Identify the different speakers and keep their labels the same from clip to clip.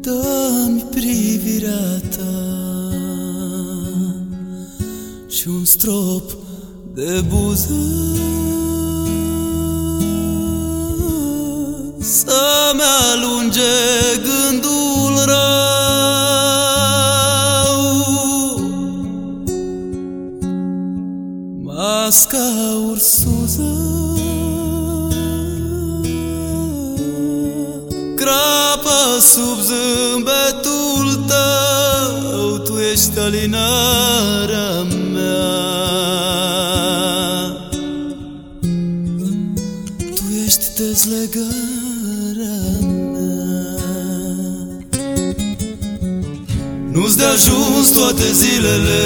Speaker 1: Dă-mi privirea ta Și un strop de buză Să-mi alunge gândul rău. Masca ursuză Crapă sub zâmbetul tău. Tu ești alinarea mea Nu-ți de ajuns toate zilele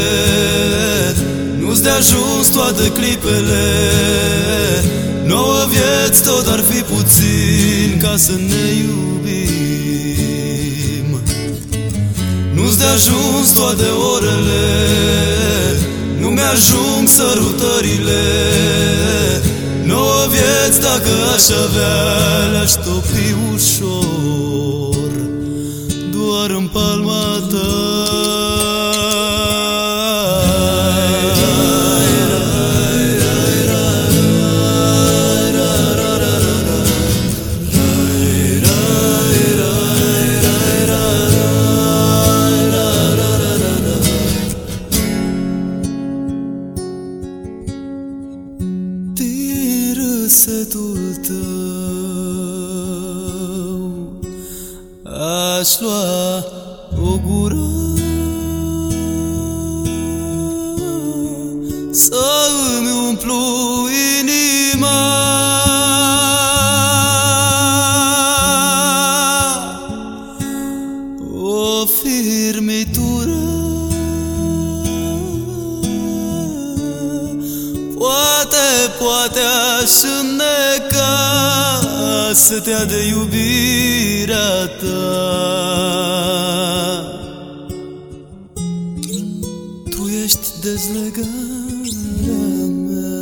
Speaker 1: Nu-ți de ajuns toate clipele. Nouă vieți tot ar fi puțin ca să ne iubim. Nu-ți de ajuns toate orele Nu mi-ajung sărutările Nouă vieți dacă aș avea Le-aș topi ușor. Doar în palma Aș lua o gură? Să îmi umplu inima. O firmitură Poate, poate aș înneca Să te de iubirea ta dezlegarea mea.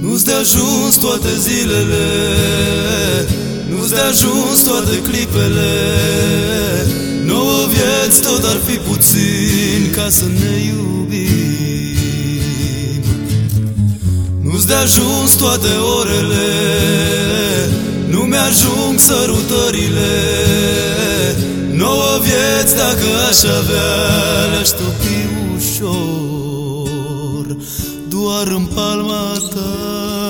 Speaker 1: Nu-ți de ajuns toate zilele Nu-ți de ajuns toate clipele. Nouă vieți tot ar fi puțin ca să ne iubim. Nu-ți de ajuns toate orele Nu mi-ajung sărutările Nouă vieți dacă aș avea Le-aș topi ușor Doar în palma ta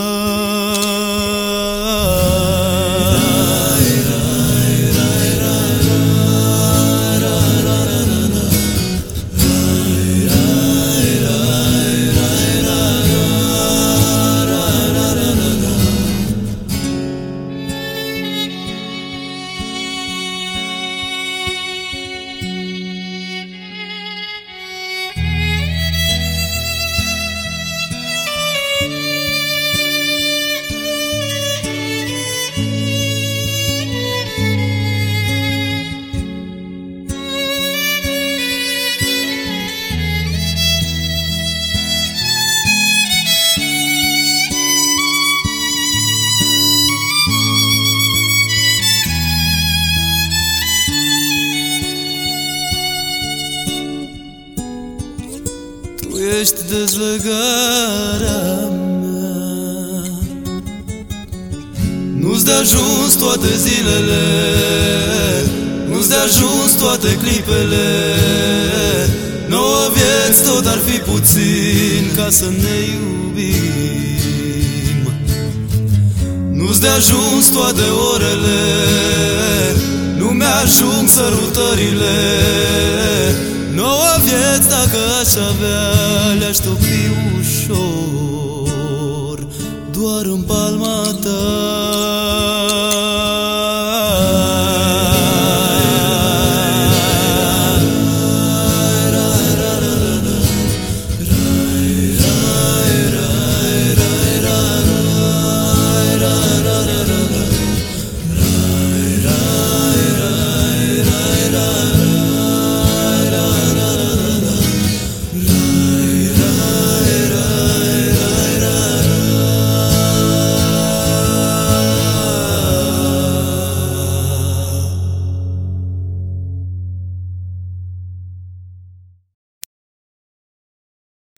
Speaker 1: ești dezlegarea mea. Nu-ți de ajuns toate zilele Nu-ți de ajuns toate clipele. Nouă vieți tot ar fi puțin ca să ne iubim. Nu-ți de ajuns toate orele Nu mi-ajung sărutările Nouă vieți dacă aș avea Le-aș topi ușor. Doar în palma ta